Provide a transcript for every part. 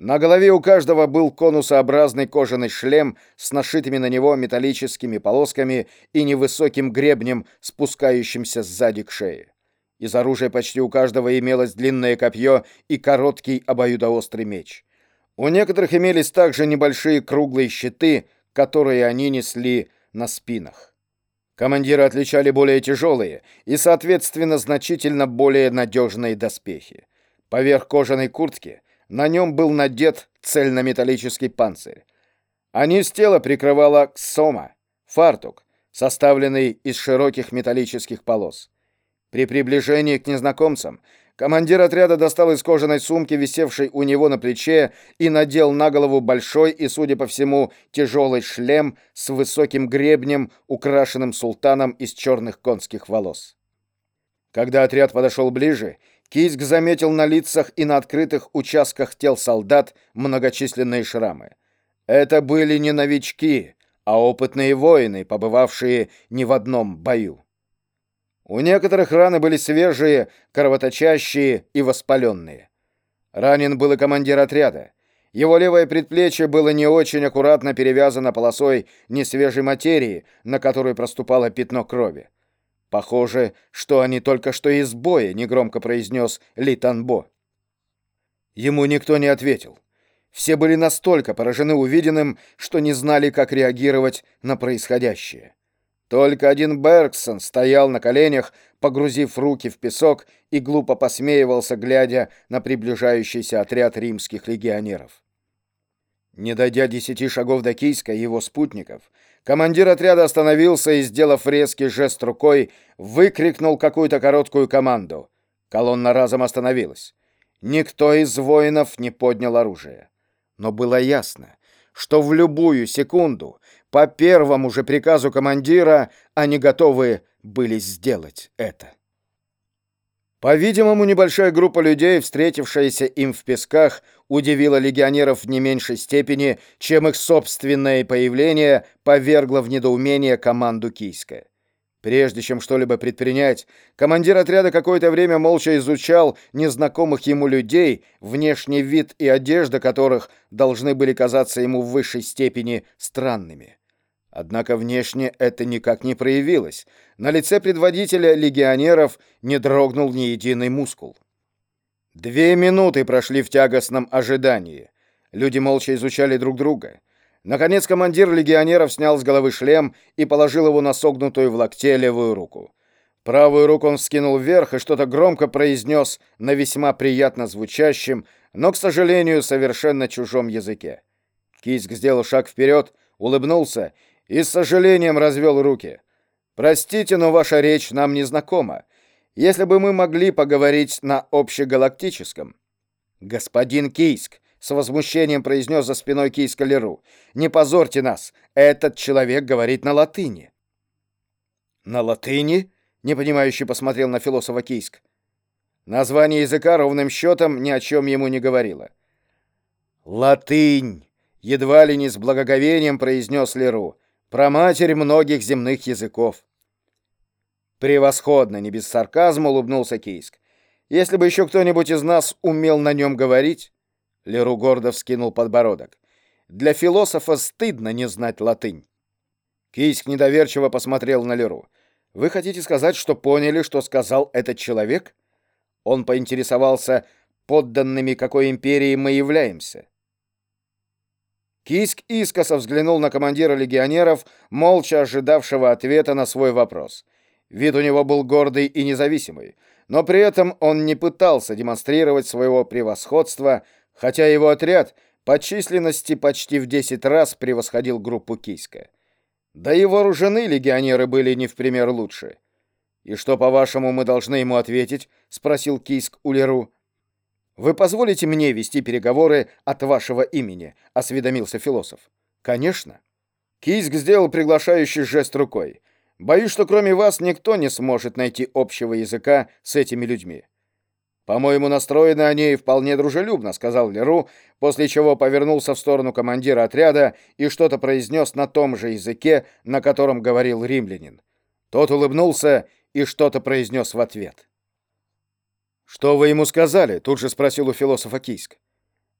На голове у каждого был конусообразный кожаный шлем с нашитыми на него металлическими полосками и невысоким гребнем, спускающимся сзади к шее. Из оружия почти у каждого имелось длинное копье и короткий обоюдоострый меч. У некоторых имелись также небольшие круглые щиты, которые они несли на спинах. Командиры отличали более тяжелые и, соответственно, значительно более надежные доспехи. Поверх кожаной куртки на нем был надет цельнометаллический панцирь. А низ тела прикрывала ксома, фартук, составленный из широких металлических полос. При приближении к незнакомцам командир отряда достал из кожаной сумки, висевшей у него на плече, и надел на голову большой и, судя по всему, тяжелый шлем с высоким гребнем, украшенным султаном из черных конских волос. Когда отряд подошел ближе, Кийск заметил на лицах и на открытых участках тел солдат многочисленные шрамы. Это были не новички, а опытные воины, побывавшие не в одном бою. У некоторых раны были свежие, кровоточащие и воспаленные. Ранен был и командир отряда. Его левое предплечье было не очень аккуратно перевязано полосой несвежей материи, на которой проступало пятно крови. «Похоже, что они только что из боя», — негромко произнес Ли Танбо. Ему никто не ответил. Все были настолько поражены увиденным, что не знали, как реагировать на происходящее. Только один Бергсон стоял на коленях, погрузив руки в песок и глупо посмеивался, глядя на приближающийся отряд римских легионеров. Не дойдя десяти шагов до Кийска и его спутников, командир отряда остановился и, сделав резкий жест рукой, выкрикнул какую-то короткую команду. Колонна разом остановилась. Никто из воинов не поднял оружие. Но было ясно, что в любую секунду по первому же приказу командира они готовы были сделать это. По-видимому, небольшая группа людей, встретившаяся им в песках, удивила легионеров в не меньшей степени, чем их собственное появление повергло в недоумение команду Кийска. Прежде чем что-либо предпринять, командир отряда какое-то время молча изучал незнакомых ему людей, внешний вид и одежда которых должны были казаться ему в высшей степени странными. Однако внешне это никак не проявилось. На лице предводителя легионеров не дрогнул ни единый мускул. Две минуты прошли в тягостном ожидании. Люди молча изучали друг друга. Наконец командир легионеров снял с головы шлем и положил его на согнутую в локте левую руку. Правую руку он вскинул вверх и что-то громко произнес на весьма приятно звучащем, но, к сожалению, совершенно чужом языке. Киск сделал шаг вперед, улыбнулся и с сожалением развел руки. «Простите, но ваша речь нам не знакома. Если бы мы могли поговорить на общегалактическом». «Господин Кийск», — с возмущением произнес за спиной Кийска Леру, «не позорьте нас, этот человек говорит на латыни». «На латыни?» — непонимающе посмотрел на философа Кийск. Название языка ровным счетом ни о чем ему не говорило. «Латынь!» — едва ли не с благоговением произнес Леру про матерь многих земных языков. Превосходно, не без сарказма улыбнулся Кийск. Если бы еще кто-нибудь из нас умел на нем говорить, Леру гордо вскинул подбородок. Для философа стыдно не знать латынь. Кийск недоверчиво посмотрел на Леру. Вы хотите сказать, что поняли, что сказал этот человек? Он поинтересовался, подданными какой империи мы являемся. Киск искоса взглянул на командира легионеров, молча ожидавшего ответа на свой вопрос. Вид у него был гордый и независимый, но при этом он не пытался демонстрировать своего превосходства, хотя его отряд по численности почти в 10 раз превосходил группу Киска. Да и вооружены легионеры были не в пример лучше. «И что, по-вашему, мы должны ему ответить?» — спросил Киск у Леру. «Вы позволите мне вести переговоры от вашего имени?» — осведомился философ. «Конечно». Кийск сделал приглашающий жест рукой. «Боюсь, что кроме вас никто не сможет найти общего языка с этими людьми». «По-моему, настроены они вполне дружелюбно», — сказал Леру, после чего повернулся в сторону командира отряда и что-то произнес на том же языке, на котором говорил римлянин. Тот улыбнулся и что-то произнес в ответ. «Что вы ему сказали?» — тут же спросил у философа Кийск.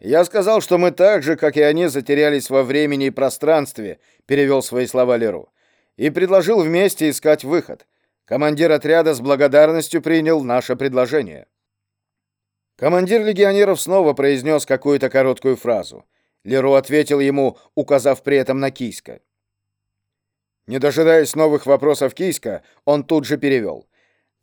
«Я сказал, что мы так же, как и они, затерялись во времени и пространстве», — перевел свои слова Леру, «и предложил вместе искать выход. Командир отряда с благодарностью принял наше предложение». Командир легионеров снова произнес какую-то короткую фразу. Леру ответил ему, указав при этом на Кийска. Не дожидаясь новых вопросов Кийска, он тут же перевел.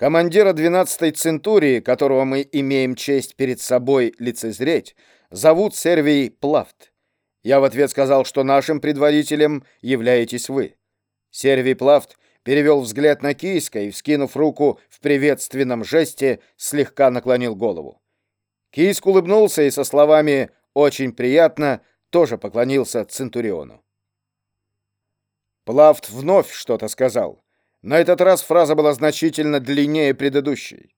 Командира 12-й Центурии, которого мы имеем честь перед собой лицезреть, зовут Сервий Плафт. Я в ответ сказал, что нашим предводителем являетесь вы. Сервий Плафт перевел взгляд на Кийска и, вскинув руку в приветственном жесте, слегка наклонил голову. Кийск улыбнулся и со словами «очень приятно» тоже поклонился Центуриону. Плафт вновь что-то сказал. На этот раз фраза была значительно длиннее предыдущей.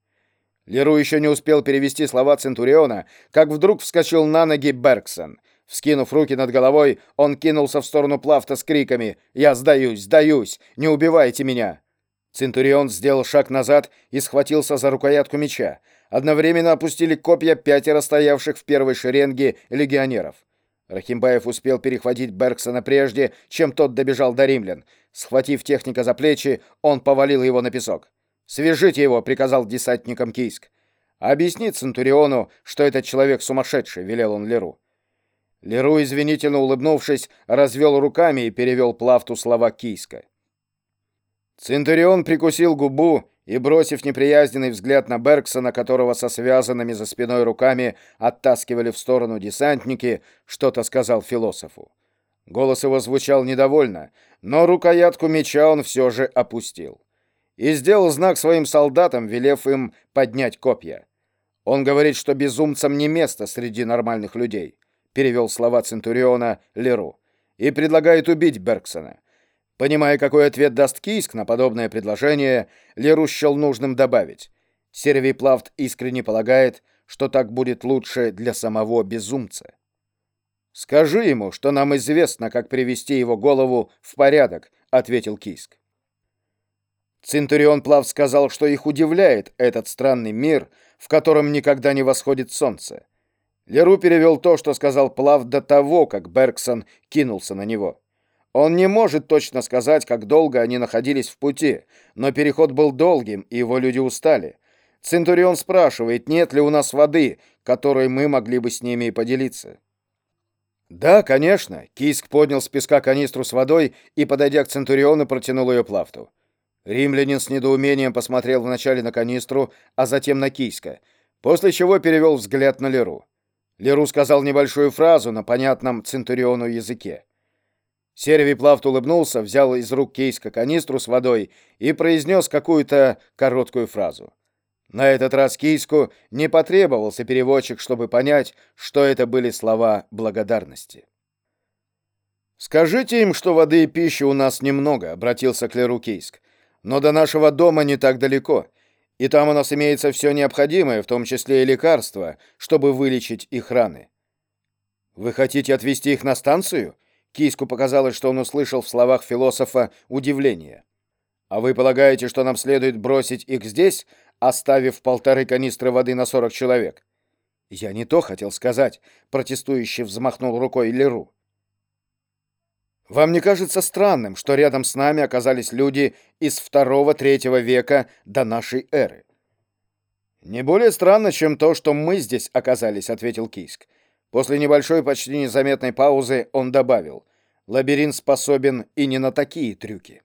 Леру еще не успел перевести слова Центуриона, как вдруг вскочил на ноги Бергсон. Вскинув руки над головой, он кинулся в сторону Плафта с криками «Я сдаюсь, сдаюсь! Не убивайте меня!» Центурион сделал шаг назад и схватился за рукоятку меча. Одновременно опустили копья пятеро стоявших в первой шеренге легионеров. Рахимбаев успел перехватить Бергсона прежде, чем тот добежал до римлян. Схватив техника за плечи, он повалил его на песок. «Свяжите его», — приказал десантникам Кийск. «Объясни Центуриону, что этот человек сумасшедший», — велел он Леру. Леру, извинительно улыбнувшись, развел руками и перевел плавту слова Кийска. Центурион прикусил губу и, бросив неприязненный взгляд на Бергсона, которого со связанными за спиной руками оттаскивали в сторону десантники, что-то сказал философу. Голос его звучал недовольно, но рукоятку меча он все же опустил. И сделал знак своим солдатам, велев им поднять копья. Он говорит, что безумцам не место среди нормальных людей, перевел слова Центуриона Леру, и предлагает убить Бергсона. Понимая, какой ответ даст Кийск на подобное предложение, Леру счел нужным добавить. Сервий Плавт искренне полагает, что так будет лучше для самого безумца. «Скажи ему, что нам известно, как привести его голову в порядок», — ответил Кийск. Центурион Плав сказал, что их удивляет этот странный мир, в котором никогда не восходит солнце. Леру перевел то, что сказал Плав до того, как Бергсон кинулся на него. Он не может точно сказать, как долго они находились в пути, но переход был долгим, и его люди устали. Центурион спрашивает, нет ли у нас воды, которой мы могли бы с ними поделиться. «Да, конечно», — Киск поднял с песка канистру с водой и, подойдя к Центуриону, протянул ее Плафту. Римлянин с недоумением посмотрел вначале на канистру, а затем на Кийска, после чего перевел взгляд на Леру. Леру сказал небольшую фразу на понятном Центуриону языке. Сервий Плавт улыбнулся, взял из рук Кейска канистру с водой и произнес какую-то короткую фразу. На этот раз Кейску не потребовался переводчик, чтобы понять, что это были слова благодарности. «Скажите им, что воды и пищи у нас немного», — обратился к Леру Кейск. «Но до нашего дома не так далеко, и там у нас имеется все необходимое, в том числе и лекарства, чтобы вылечить их раны». «Вы хотите отвезти их на станцию?» Киску показалось, что он услышал в словах философа удивление. «А вы полагаете, что нам следует бросить их здесь, оставив полторы канистры воды на сорок человек?» «Я не то хотел сказать», — протестующий взмахнул рукой Леру. «Вам не кажется странным, что рядом с нами оказались люди из второго-третьего века до нашей эры?» «Не более странно, чем то, что мы здесь оказались», — ответил Киск. После небольшой, почти незаметной паузы он добавил, «Лабиринт способен и не на такие трюки».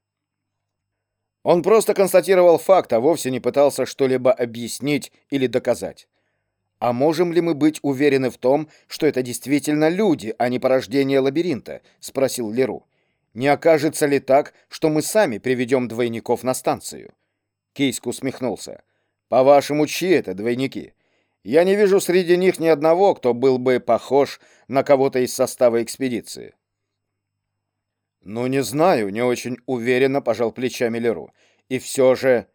Он просто констатировал факт, а вовсе не пытался что-либо объяснить или доказать. «А можем ли мы быть уверены в том, что это действительно люди, а не порождение лабиринта?» — спросил Леру. «Не окажется ли так, что мы сами приведем двойников на станцию?» Кейск усмехнулся. «По-вашему, чьи это двойники? Я не вижу среди них ни одного, кто был бы похож на кого-то из состава экспедиции. Ну, не знаю, не очень уверенно пожал плечами Леру. И все же...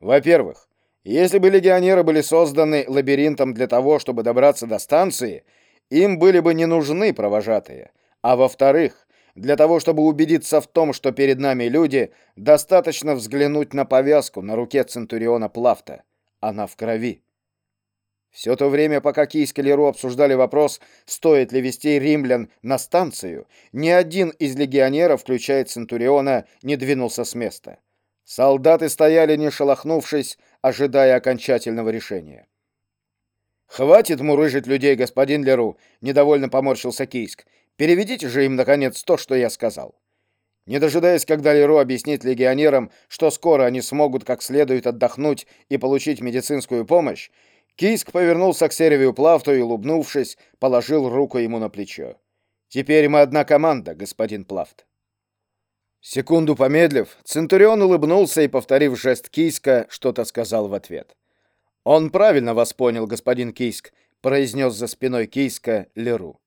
Во-первых, если бы легионеры были созданы лабиринтом для того, чтобы добраться до станции, им были бы не нужны провожатые. А во-вторых, для того, чтобы убедиться в том, что перед нами люди, достаточно взглянуть на повязку на руке Центуриона Плафта. Она в крови. Все то время, пока Кийск и Леру обсуждали вопрос, стоит ли вести римлян на станцию, ни один из легионеров, включая Центуриона, не двинулся с места. Солдаты стояли, не шелохнувшись, ожидая окончательного решения. «Хватит мурыжить людей, господин Леру!» — недовольно поморщился Кийск. «Переведите же им, наконец, то, что я сказал». Не дожидаясь, когда Леру объяснит легионерам, что скоро они смогут как следует отдохнуть и получить медицинскую помощь, Киск повернулся к Сервию Плавту и, улыбнувшись, положил руку ему на плечо. «Теперь мы одна команда, господин Плафт». Секунду помедлив, Центурион улыбнулся и, повторив жест Кийска, что-то сказал в ответ. «Он правильно вас понял, господин Кийск», — произнес за спиной Кийска Леру.